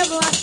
never